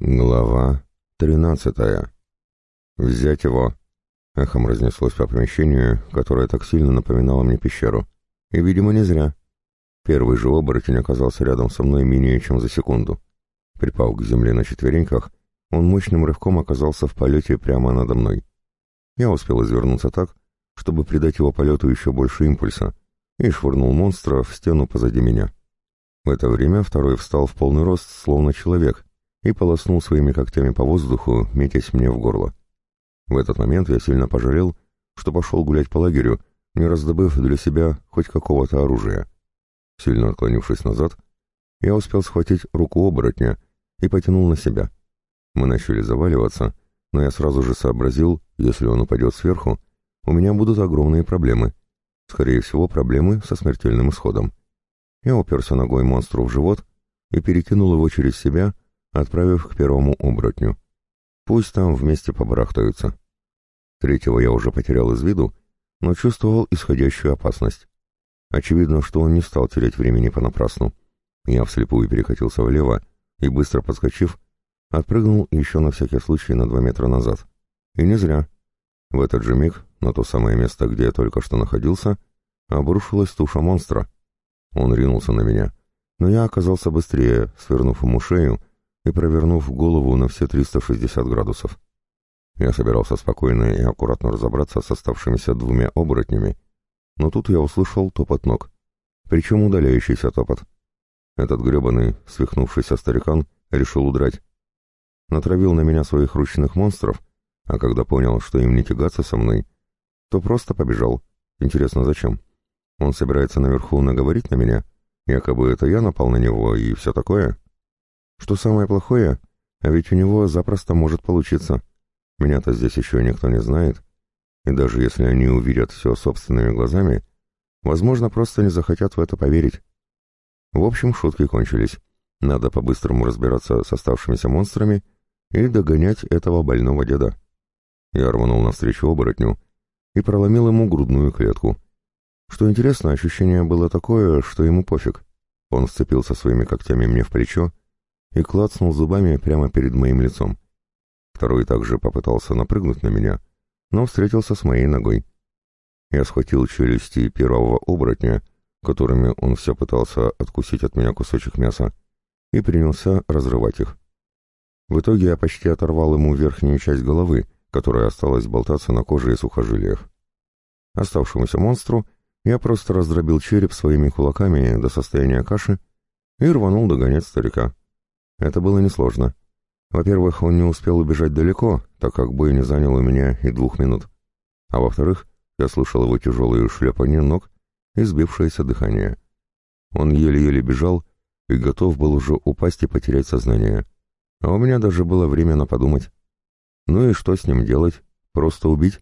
Глава тринадцатая. «Взять его!» — эхом разнеслось по помещению, которое так сильно напоминало мне пещеру. И, видимо, не зря. Первый же оборотень оказался рядом со мной менее чем за секунду. Припав к земле на четвереньках, он мощным рывком оказался в полете прямо надо мной. Я успел извернуться так, чтобы придать его полету еще больше импульса, и швырнул монстра в стену позади меня. В это время второй встал в полный рост, словно человек, и полоснул своими когтями по воздуху, метясь мне в горло. В этот момент я сильно пожалел, что пошел гулять по лагерю, не раздобыв для себя хоть какого-то оружия. Сильно отклонившись назад, я успел схватить руку оборотня и потянул на себя. Мы начали заваливаться, но я сразу же сообразил, если он упадет сверху, у меня будут огромные проблемы. Скорее всего, проблемы со смертельным исходом. Я уперся ногой монстру в живот и перекинул его через себя, отправив к первому оборотню. Пусть там вместе побарахтаются. Третьего я уже потерял из виду, но чувствовал исходящую опасность. Очевидно, что он не стал терять времени понапрасну. Я вслепую перекатился влево и, быстро подскочив, отпрыгнул еще на всякий случай на два метра назад. И не зря. В этот же миг, на то самое место, где я только что находился, обрушилась туша монстра. Он ринулся на меня, но я оказался быстрее, свернув ему шею и провернув голову на все 360 градусов. Я собирался спокойно и аккуратно разобраться с оставшимися двумя оборотнями, но тут я услышал топот ног, причем удаляющийся топот. Этот гребаный, свихнувшийся старикан, решил удрать. Натравил на меня своих ручных монстров, а когда понял, что им не тягаться со мной, то просто побежал. Интересно, зачем? Он собирается наверху наговорить на меня? Якобы это я напал на него и все такое? Что самое плохое, а ведь у него запросто может получиться. Меня-то здесь еще никто не знает, и даже если они увидят все собственными глазами, возможно, просто не захотят в это поверить. В общем, шутки кончились. Надо по-быстрому разбираться с оставшимися монстрами и догонять этого больного деда. Я рванул навстречу оборотню и проломил ему грудную клетку. Что интересно, ощущение было такое, что ему пофиг. Он вцепился своими когтями мне в плечо и клацнул зубами прямо перед моим лицом. Второй также попытался напрыгнуть на меня, но встретился с моей ногой. Я схватил челюсти первого оборотня, которыми он все пытался откусить от меня кусочек мяса, и принялся разрывать их. В итоге я почти оторвал ему верхнюю часть головы, которая осталась болтаться на коже и сухожилиях. Оставшемуся монстру я просто раздробил череп своими кулаками до состояния каши и рванул догонять старика. Это было несложно. Во-первых, он не успел убежать далеко, так как бой не занял у меня и двух минут. А во-вторых, я слышал его тяжелые шлепанье ног и сбившееся дыхание. Он еле-еле бежал и готов был уже упасть и потерять сознание. А у меня даже было время на подумать. Ну и что с ним делать? Просто убить?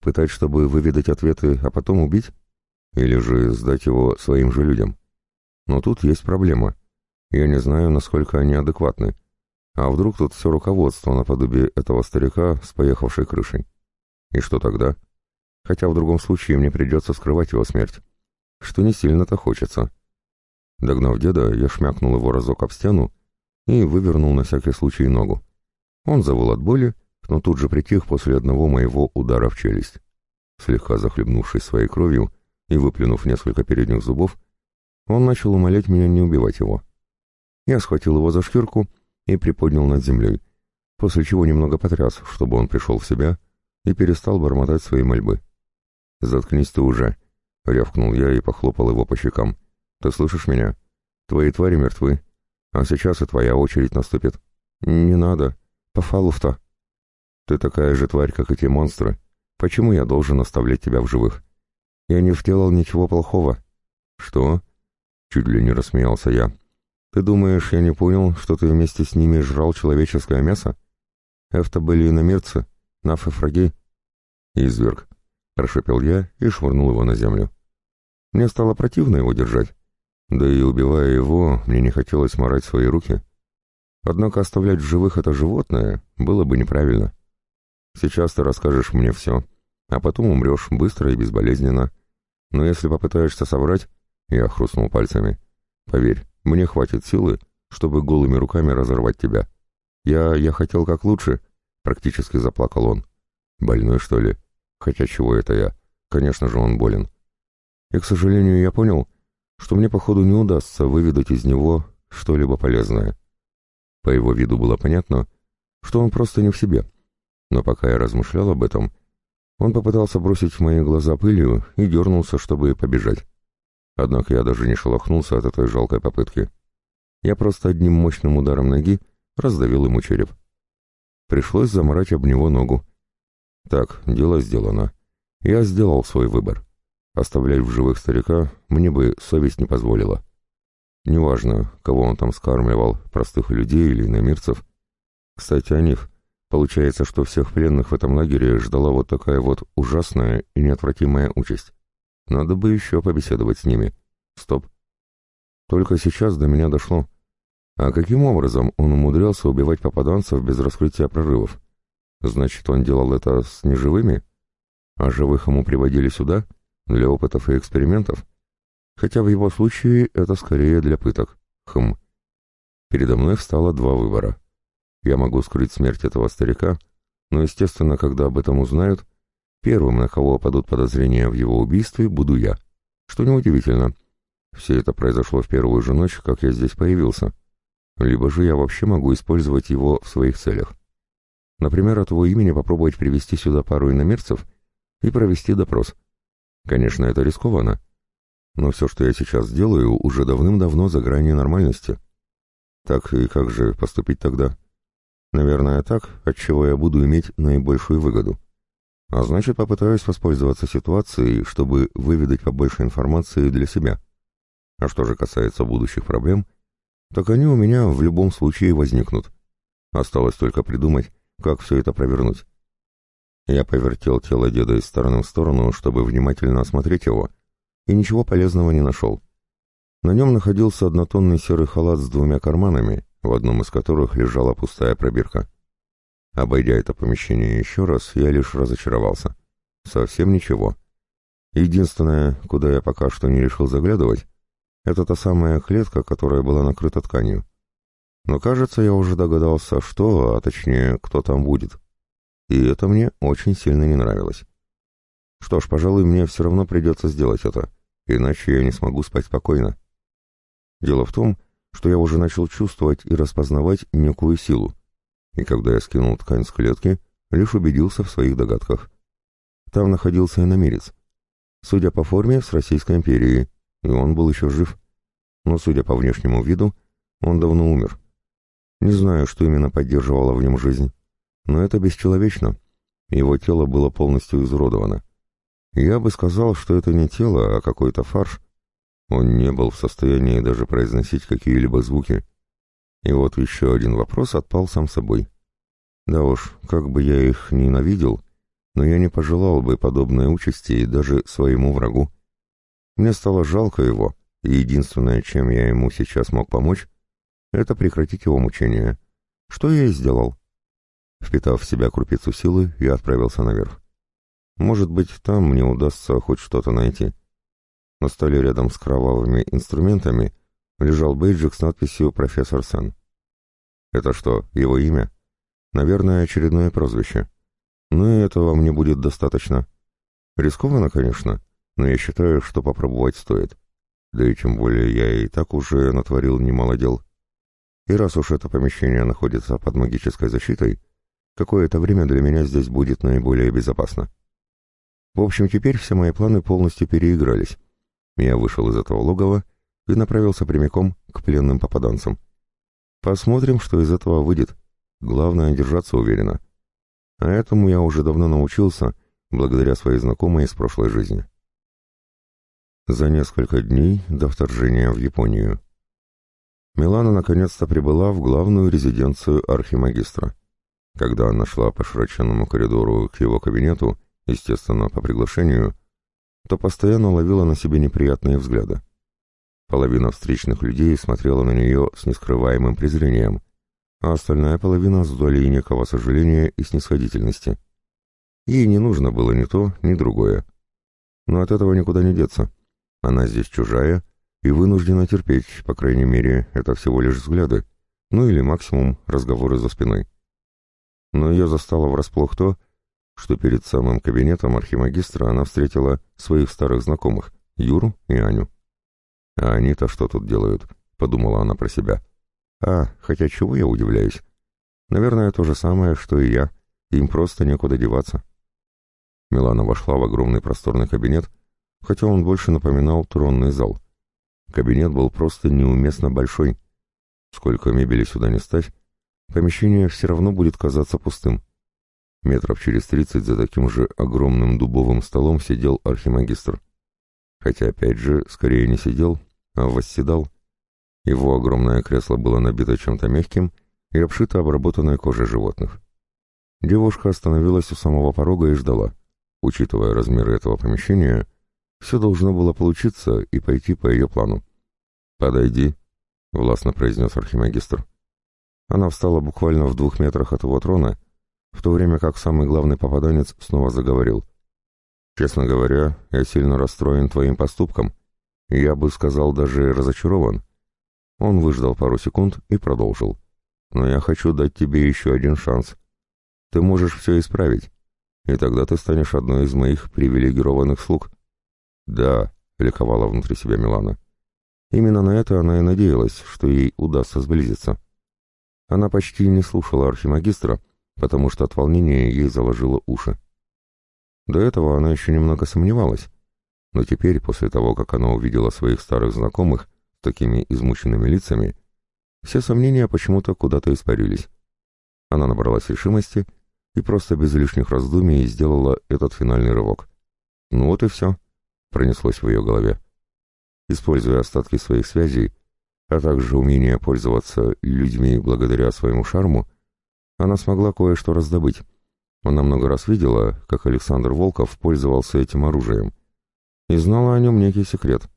Пытать, чтобы выведать ответы, а потом убить? Или же сдать его своим же людям? Но тут есть проблема — я не знаю, насколько они адекватны. А вдруг тут все руководство наподобие этого старика с поехавшей крышей? И что тогда? Хотя в другом случае мне придется скрывать его смерть. Что не сильно-то хочется. Догнав деда, я шмякнул его разок об стену и вывернул на всякий случай ногу. Он завыл от боли, но тут же притих после одного моего удара в челюсть. Слегка захлебнувшись своей кровью и выплюнув несколько передних зубов, он начал умолять меня не убивать его. Я схватил его за шкирку и приподнял над землей, после чего немного потряс, чтобы он пришел в себя и перестал бормотать свои мольбы. «Заткнись ты уже!» — рявкнул я и похлопал его по щекам. «Ты слышишь меня? Твои твари мертвы, а сейчас и твоя очередь наступит. Не надо, по. Ты такая же тварь, как эти монстры. Почему я должен оставлять тебя в живых? Я не сделал ничего плохого». «Что?» — чуть ли не рассмеялся я. Ты думаешь, я не понял, что ты вместе с ними жрал человеческое мясо? Это были иномерцы, нафы фраги. Изверг, прошепел я и швырнул его на землю. Мне стало противно его держать. Да и убивая его, мне не хотелось морать свои руки. Однако оставлять в живых это животное было бы неправильно. Сейчас ты расскажешь мне все, а потом умрешь быстро и безболезненно. Но если попытаешься соврать, я хрустнул пальцами, поверь, мне хватит силы, чтобы голыми руками разорвать тебя. Я... я хотел как лучше», — практически заплакал он. «Больной, что ли? Хотя чего это я? Конечно же, он болен. И, к сожалению, я понял, что мне, походу, не удастся выведать из него что-либо полезное. По его виду было понятно, что он просто не в себе. Но пока я размышлял об этом, он попытался бросить в мои глаза пылью и дернулся, чтобы побежать. Однако я даже не шелохнулся от этой жалкой попытки. Я просто одним мощным ударом ноги раздавил ему череп. Пришлось заморать об него ногу. Так, дело сделано. Я сделал свой выбор. Оставлять в живых старика мне бы совесть не позволила. Неважно, кого он там скармливал, простых людей или иномирцев. Кстати, о них. Получается, что всех пленных в этом лагере ждала вот такая вот ужасная и неотвратимая участь. Надо бы еще побеседовать с ними. Стоп. Только сейчас до меня дошло. А каким образом он умудрялся убивать попаданцев без раскрытия прорывов? Значит, он делал это с неживыми? А живых ему приводили сюда? Для опытов и экспериментов? Хотя в его случае это скорее для пыток. Хм. Передо мной встало два выбора. Я могу скрыть смерть этого старика, но, естественно, когда об этом узнают, первым, на кого падут подозрения в его убийстве, буду я. Что неудивительно. Все это произошло в первую же ночь, как я здесь появился. Либо же я вообще могу использовать его в своих целях. Например, от его имени попробовать привести сюда пару иномерцев и провести допрос. Конечно, это рискованно, но все, что я сейчас делаю, уже давным-давно за гранью нормальности. Так и как же поступить тогда? Наверное, так, от чего я буду иметь наибольшую выгоду. А значит, попытаюсь воспользоваться ситуацией, чтобы выведать побольше информации для себя. А что же касается будущих проблем, так они у меня в любом случае возникнут. Осталось только придумать, как все это провернуть. Я повертел тело деда из стороны в сторону, чтобы внимательно осмотреть его — и ничего полезного не нашел. На нем находился однотонный серый халат с двумя карманами, в одном из которых лежала пустая пробирка. Обойдя это помещение еще раз, я лишь разочаровался. Совсем ничего. Единственное, куда я пока что не решил заглядывать, это та самая клетка, которая была накрыта тканью. Но кажется, я уже догадался, что, а точнее, кто там будет. И это мне очень сильно не нравилось. Что ж, пожалуй, мне все равно придется сделать это, иначе я не смогу спать спокойно. Дело в том, что я уже начал чувствовать и распознавать некую силу, и когда я скинул ткань с клетки, лишь убедился в своих догадках. Там находился иномерец. Судя по форме, с Российской империи, и он был еще жив. Но, судя по внешнему виду, он давно умер. Не знаю, что именно поддерживало в нем жизнь, но это бесчеловечно. Его тело было полностью изуродовано. Я бы сказал, что это не тело, а какой-то фарш. Он не был в состоянии даже произносить какие-либо звуки. И вот еще один вопрос отпал сам собой. Да уж, как бы я их ненавидел, но я не пожелал бы подобной участи даже своему врагу. Мне стало жалко его, и единственное, чем я ему сейчас мог помочь, это прекратить его мучения. Что я и сделал. Впитав в себя крупицу силы, я отправился наверх. Может быть, там мне удастся хоть что-то найти. На столе рядом с кровавыми инструментами лежал бейджик с надписью «Профессор Сэн». Это что, его имя? Наверное, очередное прозвище. Но и этого мне будет достаточно. Рискованно, конечно, но я считаю, что попробовать стоит. Да и тем более я и так уже натворил немало дел. И раз уж это помещение находится под магической защитой, какое-то время для меня здесь будет наиболее безопасно. В общем, теперь все мои планы полностью переигрались. Я вышел из этого логова и направился прямиком к пленным попаданцам. Посмотрим, что из этого выйдет. Главное — держаться уверенно. А этому я уже давно научился, благодаря своей знакомой из прошлой жизни. За несколько дней до вторжения в Японию. Милана наконец-то прибыла в главную резиденцию архимагистра. Когда она шла по широченному коридору к его кабинету, естественно, по приглашению, то постоянно ловила на себе неприятные взгляды. Половина встречных людей смотрела на нее с нескрываемым презрением, а остальная половина с долей некого сожаления и снисходительности. Ей не нужно было ни то, ни другое. Но от этого никуда не деться. Она здесь чужая и вынуждена терпеть, по крайней мере, это всего лишь взгляды, ну или максимум разговоры за спиной. Но ее застало врасплох то, что перед самым кабинетом архимагистра она встретила своих старых знакомых, Юру и Аню. «А они-то что тут делают?» — подумала она про себя. «А, хотя чего я удивляюсь? Наверное, то же самое, что и я. Им просто некуда деваться». Милана вошла в огромный просторный кабинет, хотя он больше напоминал тронный зал. Кабинет был просто неуместно большой. Сколько мебели сюда не ставь, помещение все равно будет казаться пустым. Метров через тридцать за таким же огромным дубовым столом сидел архимагистр. Хотя, опять же, скорее не сидел, восседал. Его огромное кресло было набито чем-то мягким и обшито обработанной кожей животных. Девушка остановилась у самого порога и ждала. Учитывая размеры этого помещения, все должно было получиться и пойти по ее плану. «Подойди», — властно произнес архимагистр. Она встала буквально в двух метрах от его трона, в то время как самый главный попаданец снова заговорил. «Честно говоря, я сильно расстроен твоим поступком. Я бы сказал, даже разочарован». Он выждал пару секунд и продолжил. «Но я хочу дать тебе еще один шанс. Ты можешь все исправить, и тогда ты станешь одной из моих привилегированных слуг». «Да», — ликовала внутри себя Милана. Именно на это она и надеялась, что ей удастся сблизиться. Она почти не слушала архимагистра, потому что от волнения ей заложило уши. До этого она еще немного сомневалась, но теперь, после того, как она увидела своих старых знакомых с такими измученными лицами, все сомнения почему-то куда-то испарились. Она набралась решимости и просто без лишних раздумий сделала этот финальный рывок. Ну вот и все, пронеслось в ее голове. Используя остатки своих связей, а также умение пользоваться людьми благодаря своему шарму, она смогла кое-что раздобыть. Она много раз видела, как Александр Волков пользовался этим оружием, и знала о нем некий секрет.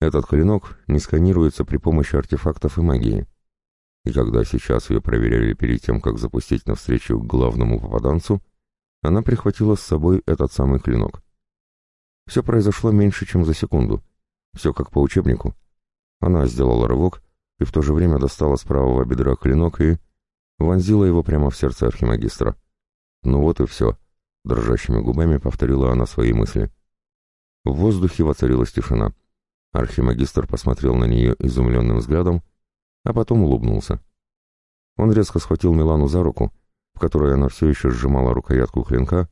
Этот клинок не сканируется при помощи артефактов и магии. И когда сейчас ее проверяли перед тем, как запустить навстречу к главному попаданцу, она прихватила с собой этот самый клинок. Все произошло меньше, чем за секунду. Все как по учебнику. Она сделала рывок и в то же время достала с правого бедра клинок и вонзила его прямо в сердце архимагистра. Ну вот и все. Дрожащими губами повторила она свои мысли. В воздухе воцарилась тишина. Архимагистр посмотрел на нее изумленным взглядом, а потом улыбнулся. Он резко схватил Милану за руку, в которой она все еще сжимала рукоятку клинка,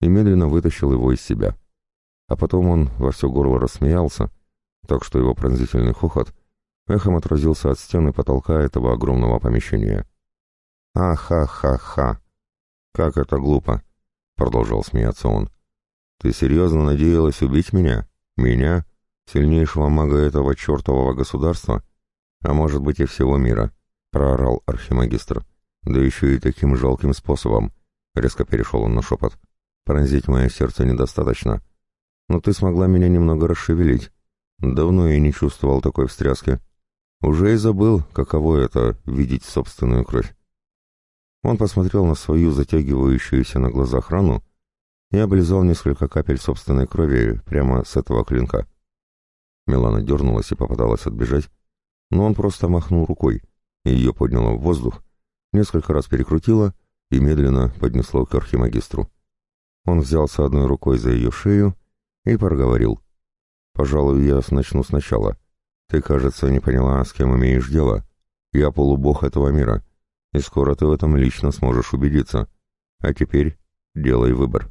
и медленно вытащил его из себя. А потом он во все горло рассмеялся, так что его пронзительный хохот эхом отразился от стены потолка этого огромного помещения. «А-ха-ха-ха! Как это глупо!» — продолжал смеяться он. «Ты серьезно надеялась убить меня? Меня? Сильнейшего мага этого чертового государства? А может быть и всего мира?» — проорал архимагистр. «Да еще и таким жалким способом!» — резко перешел он на шепот. «Пронзить мое сердце недостаточно. Но ты смогла меня немного расшевелить. Давно я не чувствовал такой встряски. Уже и забыл, каково это — видеть собственную кровь. Он посмотрел на свою затягивающуюся на глазах рану и облизал несколько капель собственной крови прямо с этого клинка. Милана дернулась и попыталась отбежать, но он просто махнул рукой, и ее подняло в воздух, несколько раз перекрутило и медленно поднесло к архимагистру. Он взялся одной рукой за ее шею и проговорил — Пожалуй, я начну сначала. Ты, кажется, не поняла, с кем имеешь дело. Я полубог этого мира, и скоро ты в этом лично сможешь убедиться. А теперь делай выбор.